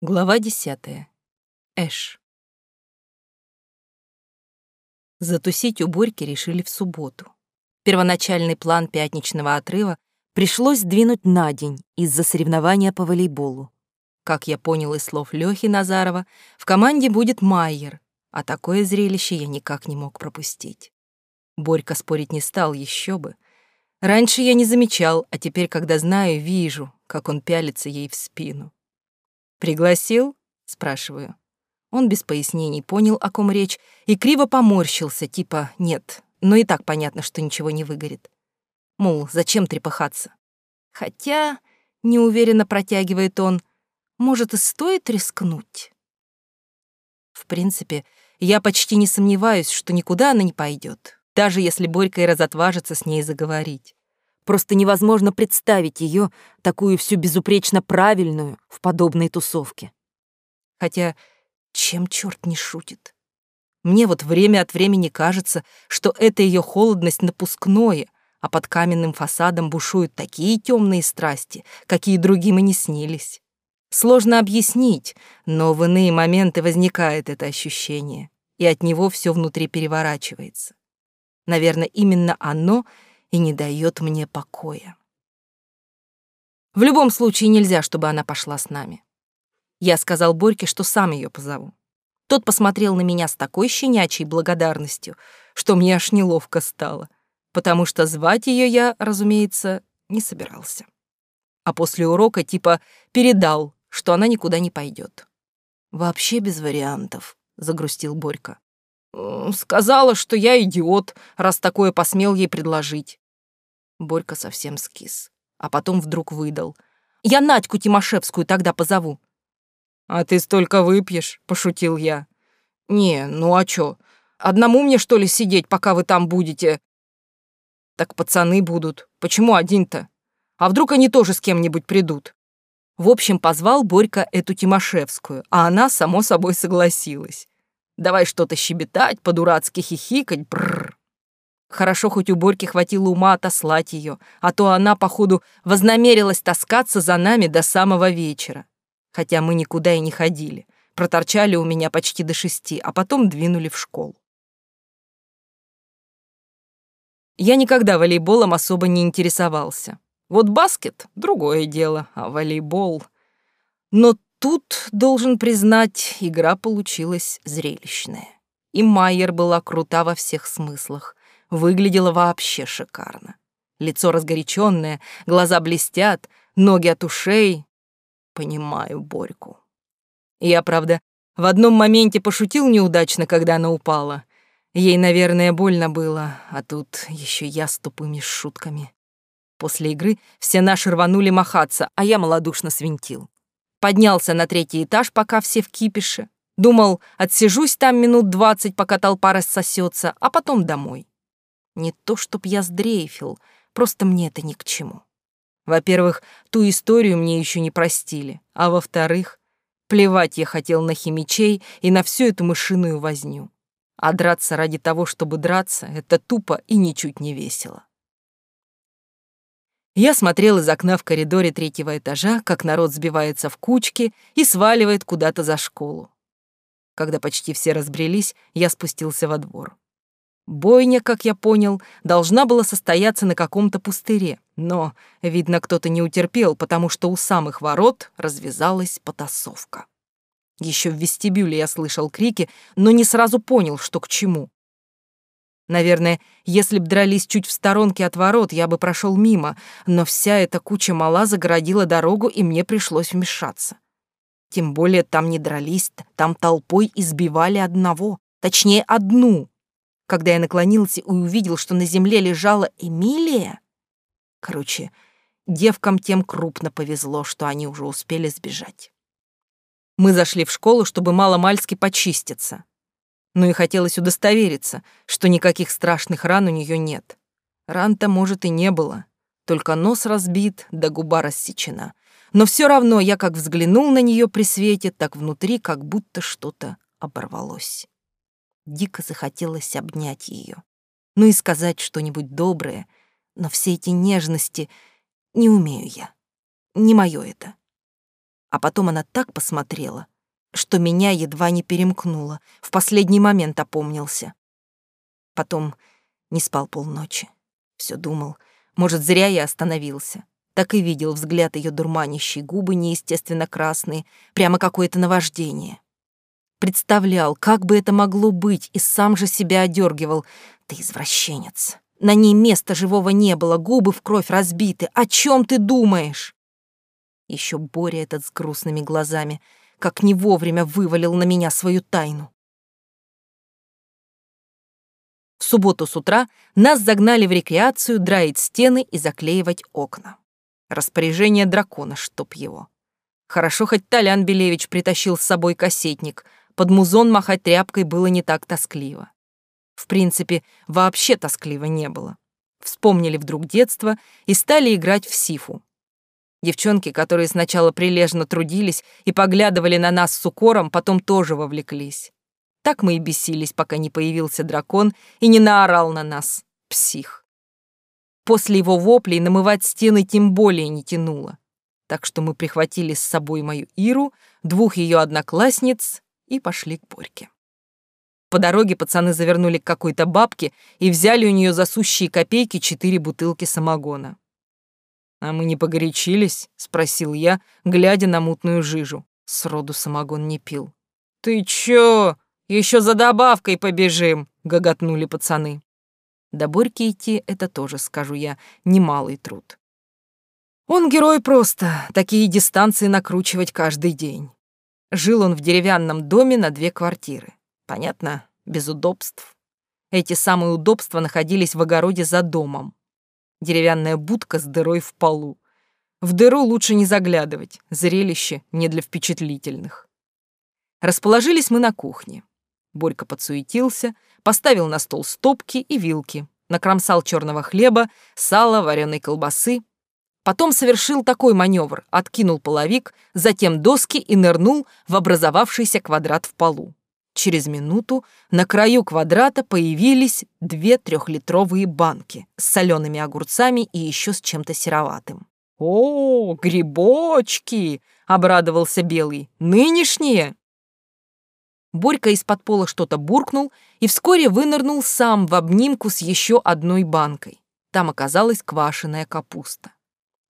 Глава десятая. Эш. Затусить у Борьки решили в субботу. Первоначальный план пятничного отрыва пришлось сдвинуть на день из-за соревнования по волейболу. Как я понял из слов Лёхи Назарова, в команде будет Майер, а такое зрелище я никак не мог пропустить. Борька спорить не стал, еще бы. Раньше я не замечал, а теперь, когда знаю, вижу, как он пялится ей в спину. «Пригласил?» — спрашиваю. Он без пояснений понял, о ком речь, и криво поморщился, типа «нет», но и так понятно, что ничего не выгорит. Мол, зачем трепыхаться? Хотя, неуверенно протягивает он, может, и стоит рискнуть? В принципе, я почти не сомневаюсь, что никуда она не пойдет, даже если Борька и разотважится с ней заговорить. Просто невозможно представить ее, такую всю безупречно правильную, в подобной тусовке. Хотя, чем черт не шутит? Мне вот время от времени кажется, что это ее холодность напускное, а под каменным фасадом бушуют такие темные страсти, какие другим и не снились. Сложно объяснить, но в иные моменты возникает это ощущение, и от него все внутри переворачивается. Наверное, именно оно — и не дает мне покоя. В любом случае нельзя, чтобы она пошла с нами. Я сказал Борьке, что сам ее позову. Тот посмотрел на меня с такой щенячьей благодарностью, что мне аж неловко стало, потому что звать ее я, разумеется, не собирался. А после урока типа передал, что она никуда не пойдет. Вообще без вариантов, загрустил Борька. Сказала, что я идиот, раз такое посмел ей предложить. Борька совсем скис, а потом вдруг выдал. Я Надьку Тимошевскую тогда позову. А ты столько выпьешь, пошутил я. Не, ну а чё? Одному мне что ли сидеть, пока вы там будете? Так пацаны будут. Почему один-то? А вдруг они тоже с кем-нибудь придут? В общем, позвал Борька эту Тимошевскую, а она, само собой, согласилась. Давай что-то щебетать, по-дурацки хихикать, бррр. Хорошо, хоть у Борьки хватило ума отослать ее, а то она, походу, вознамерилась таскаться за нами до самого вечера. Хотя мы никуда и не ходили. Проторчали у меня почти до шести, а потом двинули в школу. Я никогда волейболом особо не интересовался. Вот баскет — другое дело, а волейбол... Но Тут, должен признать, игра получилась зрелищная. И Майер была крута во всех смыслах. Выглядела вообще шикарно. Лицо разгоряченное, глаза блестят, ноги от ушей. Понимаю Борьку. Я, правда, в одном моменте пошутил неудачно, когда она упала. Ей, наверное, больно было, а тут еще я с тупыми шутками. После игры все наши рванули махаться, а я малодушно свинтил. Поднялся на третий этаж, пока все в кипише. Думал, отсижусь там минут двадцать, пока толпа рассосется, а потом домой. Не то, чтоб я сдрейфил, просто мне это ни к чему. Во-первых, ту историю мне еще не простили, а во-вторых, плевать я хотел на химичей и на всю эту мышиную возню. А драться ради того, чтобы драться, это тупо и ничуть не весело. Я смотрел из окна в коридоре третьего этажа, как народ сбивается в кучки и сваливает куда-то за школу. Когда почти все разбрелись, я спустился во двор. Бойня, как я понял, должна была состояться на каком-то пустыре, но, видно, кто-то не утерпел, потому что у самых ворот развязалась потасовка. Еще в вестибюле я слышал крики, но не сразу понял, что к чему. Наверное, если б дрались чуть в сторонке от ворот, я бы прошел мимо, но вся эта куча мала загородила дорогу, и мне пришлось вмешаться. Тем более там не дрались, там толпой избивали одного, точнее, одну. Когда я наклонился и увидел, что на земле лежала Эмилия... Короче, девкам тем крупно повезло, что они уже успели сбежать. Мы зашли в школу, чтобы мало-мальски почиститься но и хотелось удостовериться, что никаких страшных ран у нее нет. Ран-то, может, и не было, только нос разбит, да губа рассечена. Но все равно я как взглянул на нее при свете, так внутри как будто что-то оборвалось. Дико захотелось обнять ее, ну и сказать что-нибудь доброе, но все эти нежности не умею я. Не мое это. А потом она так посмотрела, что меня едва не перемкнуло, в последний момент опомнился. Потом не спал полночи. Все думал, может, зря я остановился. Так и видел взгляд ее дурманящей губы неестественно красные, прямо какое-то наваждение. Представлял, как бы это могло быть, и сам же себя одергивал. Ты извращенец. На ней места живого не было, губы в кровь разбиты. О чем ты думаешь? Еще Боря этот с грустными глазами, как не вовремя вывалил на меня свою тайну. В субботу с утра нас загнали в рекреацию драить стены и заклеивать окна. Распоряжение дракона, чтоб его. Хорошо, хоть Толян Белевич притащил с собой кассетник. Под музон махать тряпкой было не так тоскливо. В принципе, вообще тоскливо не было. Вспомнили вдруг детство и стали играть в сифу. Девчонки, которые сначала прилежно трудились и поглядывали на нас с укором, потом тоже вовлеклись. Так мы и бесились, пока не появился дракон и не наорал на нас. Псих. После его воплей намывать стены тем более не тянуло. Так что мы прихватили с собой мою Иру, двух ее одноклассниц и пошли к Борьке. По дороге пацаны завернули к какой-то бабке и взяли у нее за сущие копейки четыре бутылки самогона. «А мы не погорячились?» — спросил я, глядя на мутную жижу. Сроду самогон не пил. «Ты чё? Еще за добавкой побежим!» — гоготнули пацаны. До Борьки идти — это тоже, скажу я, немалый труд. Он герой просто, такие дистанции накручивать каждый день. Жил он в деревянном доме на две квартиры. Понятно, без удобств. Эти самые удобства находились в огороде за домом. Деревянная будка с дырой в полу. В дыру лучше не заглядывать, зрелище не для впечатлительных. Расположились мы на кухне. Борька подсуетился, поставил на стол стопки и вилки, накромсал черного хлеба, сала, вареной колбасы. Потом совершил такой маневр, откинул половик, затем доски и нырнул в образовавшийся квадрат в полу. Через минуту на краю квадрата появились две трехлитровые банки с солеными огурцами и еще с чем-то сероватым. «О, грибочки!» — обрадовался Белый. «Нынешние!» Борька из-под пола что-то буркнул и вскоре вынырнул сам в обнимку с еще одной банкой. Там оказалась квашеная капуста.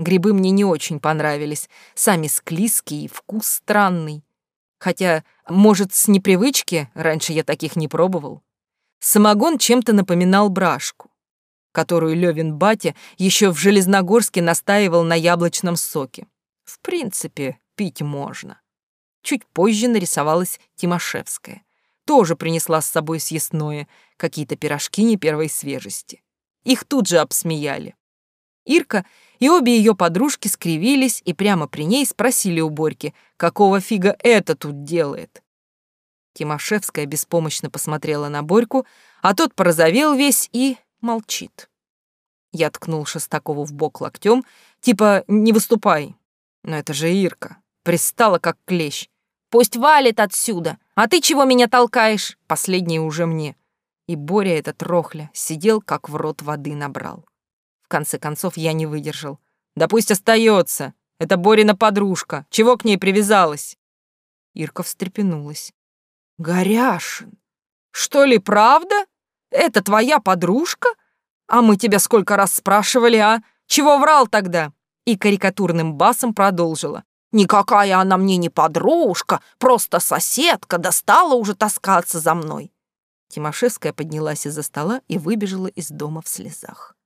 Грибы мне не очень понравились, сами склизкие, вкус странный. Хотя, может, с непривычки, раньше я таких не пробовал. Самогон чем-то напоминал брашку, которую Левин батя еще в Железногорске настаивал на яблочном соке. В принципе, пить можно. Чуть позже нарисовалась Тимошевская. Тоже принесла с собой съестное, какие-то пирожки не первой свежести. Их тут же обсмеяли. Ирка и обе ее подружки скривились и прямо при ней спросили у Борьки, какого фига это тут делает. Тимошевская беспомощно посмотрела на Борьку, а тот порозовел весь и молчит. Я ткнул Шестакову в бок локтем, типа «не выступай». Но это же Ирка, пристала как клещ. Пусть валит отсюда. А ты чего меня толкаешь? Последний уже мне. И Боря этот рохля сидел, как в рот воды набрал. Конце концов я не выдержал. Да пусть остается. Это Борина подружка. Чего к ней привязалась? Ирка встрепенулась. Горяшин, что ли, правда? Это твоя подружка? А мы тебя сколько раз спрашивали, а? Чего врал тогда? И карикатурным басом продолжила. Никакая она мне не подружка, просто соседка, достала уже таскаться за мной. Тимошевская поднялась из-за стола и выбежала из дома в слезах.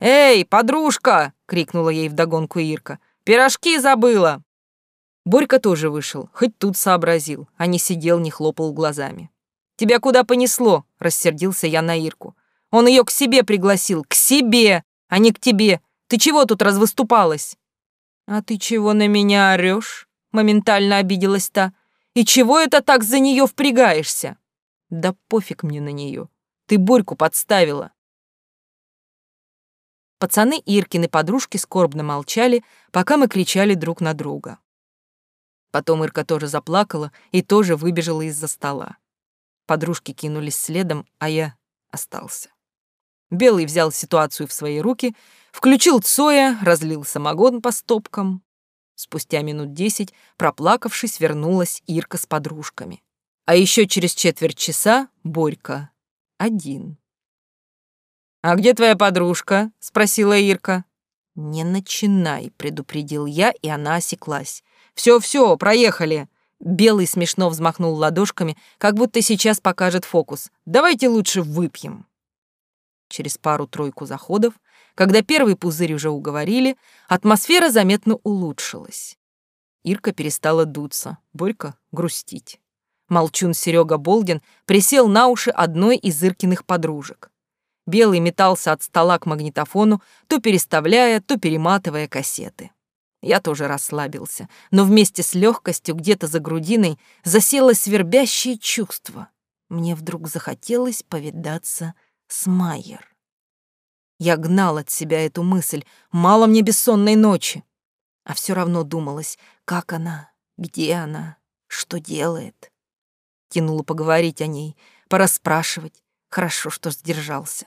«Эй, подружка!» — крикнула ей вдогонку Ирка. «Пирожки забыла!» Борька тоже вышел, хоть тут сообразил, а не сидел, не хлопал глазами. «Тебя куда понесло?» — рассердился я на Ирку. «Он ее к себе пригласил, к себе, а не к тебе. Ты чего тут развыступалась?» «А ты чего на меня орёшь?» — моментально обиделась та. «И чего это так за неё впрягаешься?» «Да пофиг мне на неё. Ты Борьку подставила». Пацаны Иркины подружки скорбно молчали, пока мы кричали друг на друга. Потом Ирка тоже заплакала и тоже выбежала из-за стола. Подружки кинулись следом, а я остался. Белый взял ситуацию в свои руки, включил Цоя, разлил самогон по стопкам. Спустя минут десять, проплакавшись, вернулась Ирка с подружками. А еще через четверть часа Борька. Один. «А где твоя подружка?» — спросила Ирка. «Не начинай», — предупредил я, и она осеклась. «Все-все, проехали!» Белый смешно взмахнул ладошками, как будто сейчас покажет фокус. «Давайте лучше выпьем». Через пару-тройку заходов, когда первый пузырь уже уговорили, атмосфера заметно улучшилась. Ирка перестала дуться, Борька — грустить. Молчун Серега Болдин присел на уши одной из Иркиных подружек. Белый метался от стола к магнитофону, то переставляя, то перематывая кассеты. Я тоже расслабился, но вместе с легкостью где-то за грудиной засело свербящее чувство. Мне вдруг захотелось повидаться с Майер. Я гнал от себя эту мысль, мало мне бессонной ночи. А все равно думалось, как она, где она, что делает. Тянуло поговорить о ней, пораспрашивать. Хорошо, что сдержался.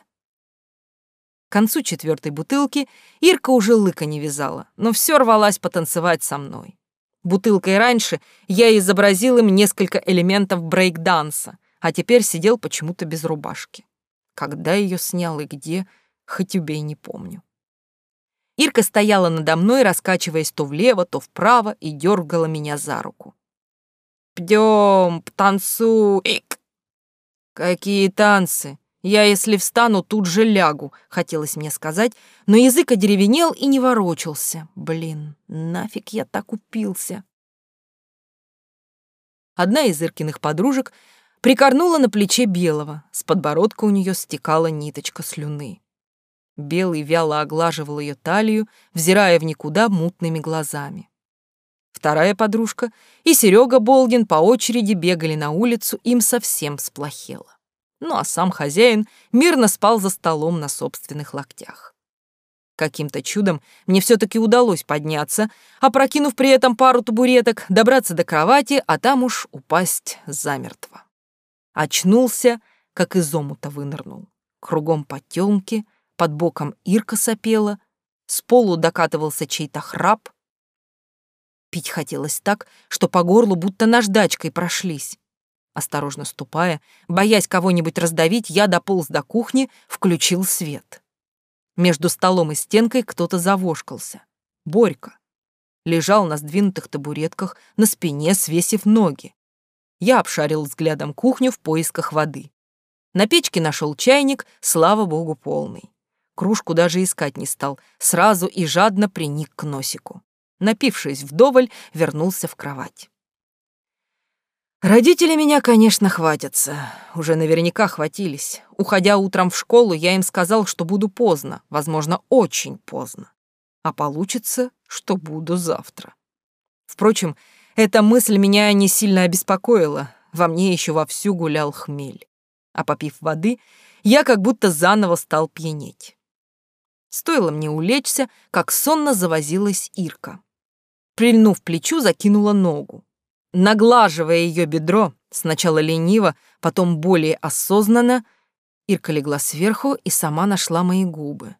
К концу четвертой бутылки Ирка уже лыка не вязала, но все рвалась потанцевать со мной. Бутылкой раньше я изобразил им несколько элементов брейк-данса, а теперь сидел почему-то без рубашки. Когда ее снял и где, хоть убей, не помню. Ирка стояла надо мной, раскачиваясь то влево, то вправо и дергала меня за руку. «Пдем, танцуй!» «Какие танцы? Я, если встану, тут же лягу, хотелось мне сказать, но язык одеревенел и не ворочался. Блин, нафиг я так упился. Одна из Иркиных подружек прикорнула на плече Белого, с подбородка у нее стекала ниточка слюны. Белый вяло оглаживал ее талию, взирая в никуда мутными глазами. Вторая подружка и Серега Болгин по очереди бегали на улицу, им совсем сплохело ну а сам хозяин мирно спал за столом на собственных локтях. Каким-то чудом мне все-таки удалось подняться, опрокинув при этом пару табуреток, добраться до кровати, а там уж упасть замертво. Очнулся, как из омута вынырнул. Кругом потемки, под боком Ирка сопела, с полу докатывался чей-то храп. Пить хотелось так, что по горлу будто наждачкой прошлись. Осторожно ступая, боясь кого-нибудь раздавить, я дополз до кухни, включил свет. Между столом и стенкой кто-то завошкался. Борька. Лежал на сдвинутых табуретках, на спине свесив ноги. Я обшарил взглядом кухню в поисках воды. На печке нашел чайник, слава богу, полный. Кружку даже искать не стал, сразу и жадно приник к носику. Напившись вдоволь, вернулся в кровать. Родители меня, конечно, хватятся. Уже наверняка хватились. Уходя утром в школу, я им сказал, что буду поздно, возможно, очень поздно. А получится, что буду завтра. Впрочем, эта мысль меня не сильно обеспокоила. Во мне еще вовсю гулял хмель. А попив воды, я как будто заново стал пьянеть. Стоило мне улечься, как сонно завозилась Ирка. Прильнув плечу, закинула ногу. Наглаживая ее бедро, сначала лениво, потом более осознанно, Ирка легла сверху и сама нашла мои губы,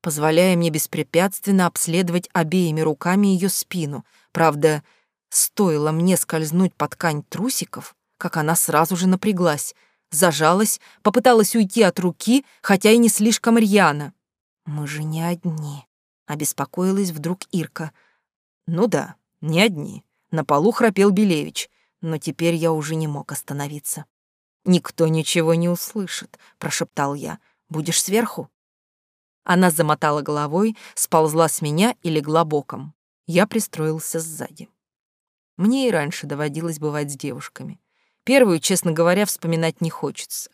позволяя мне беспрепятственно обследовать обеими руками ее спину. Правда, стоило мне скользнуть под ткань трусиков, как она сразу же напряглась, зажалась, попыталась уйти от руки, хотя и не слишком рьяно. «Мы же не одни», — обеспокоилась вдруг Ирка. «Ну да, не одни. На полу храпел Белевич, но теперь я уже не мог остановиться. «Никто ничего не услышит», — прошептал я. «Будешь сверху?» Она замотала головой, сползла с меня и легла боком. Я пристроился сзади. Мне и раньше доводилось бывать с девушками. Первую, честно говоря, вспоминать не хочется.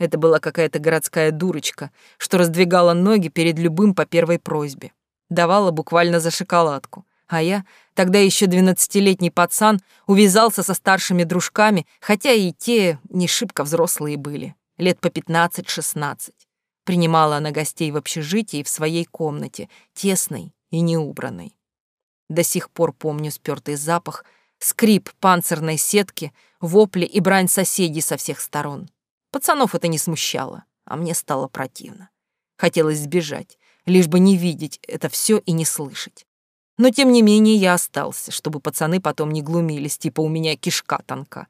Это была какая-то городская дурочка, что раздвигала ноги перед любым по первой просьбе. Давала буквально за шоколадку. А я, тогда еще двенадцатилетний пацан, увязался со старшими дружками, хотя и те не шибко взрослые были, лет по пятнадцать-шестнадцать. Принимала она гостей в общежитии в своей комнате, тесной и неубранной. До сих пор помню спёртый запах, скрип панцирной сетки, вопли и брань соседей со всех сторон. Пацанов это не смущало, а мне стало противно. Хотелось сбежать, лишь бы не видеть это все и не слышать. Но тем не менее я остался, чтобы пацаны потом не глумились, типа у меня кишка тонка.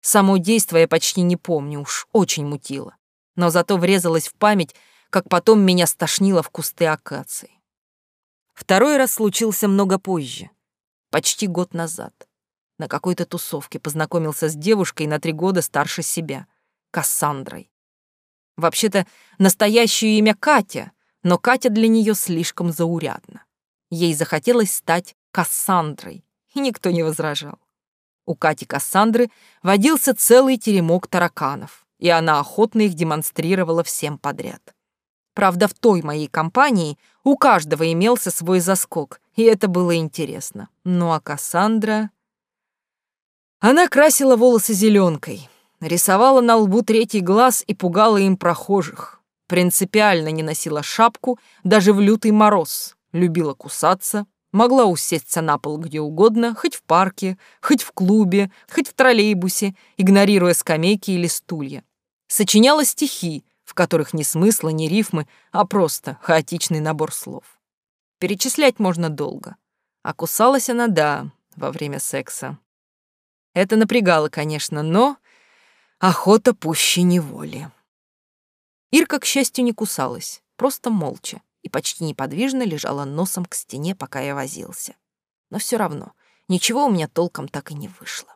Само действо я почти не помню, уж очень мутило. Но зато врезалось в память, как потом меня стошнило в кусты акации. Второй раз случился много позже, почти год назад. На какой-то тусовке познакомился с девушкой на три года старше себя, Кассандрой. Вообще-то настоящее имя Катя, но Катя для нее слишком заурядна. Ей захотелось стать Кассандрой, и никто не возражал. У Кати Кассандры водился целый теремок тараканов, и она охотно их демонстрировала всем подряд. Правда, в той моей компании у каждого имелся свой заскок, и это было интересно. Ну а Кассандра... Она красила волосы зеленкой, рисовала на лбу третий глаз и пугала им прохожих. Принципиально не носила шапку даже в лютый мороз, любила кусаться, могла усесться на пол где угодно, хоть в парке, хоть в клубе, хоть в троллейбусе, игнорируя скамейки или стулья. Сочиняла стихи, в которых ни смысла, ни рифмы, а просто хаотичный набор слов. Перечислять можно долго. А кусалась она, да, во время секса. Это напрягало, конечно, но охота пуще неволи. Ирка, к счастью, не кусалась, просто молча и почти неподвижно лежала носом к стене, пока я возился. Но все равно ничего у меня толком так и не вышло.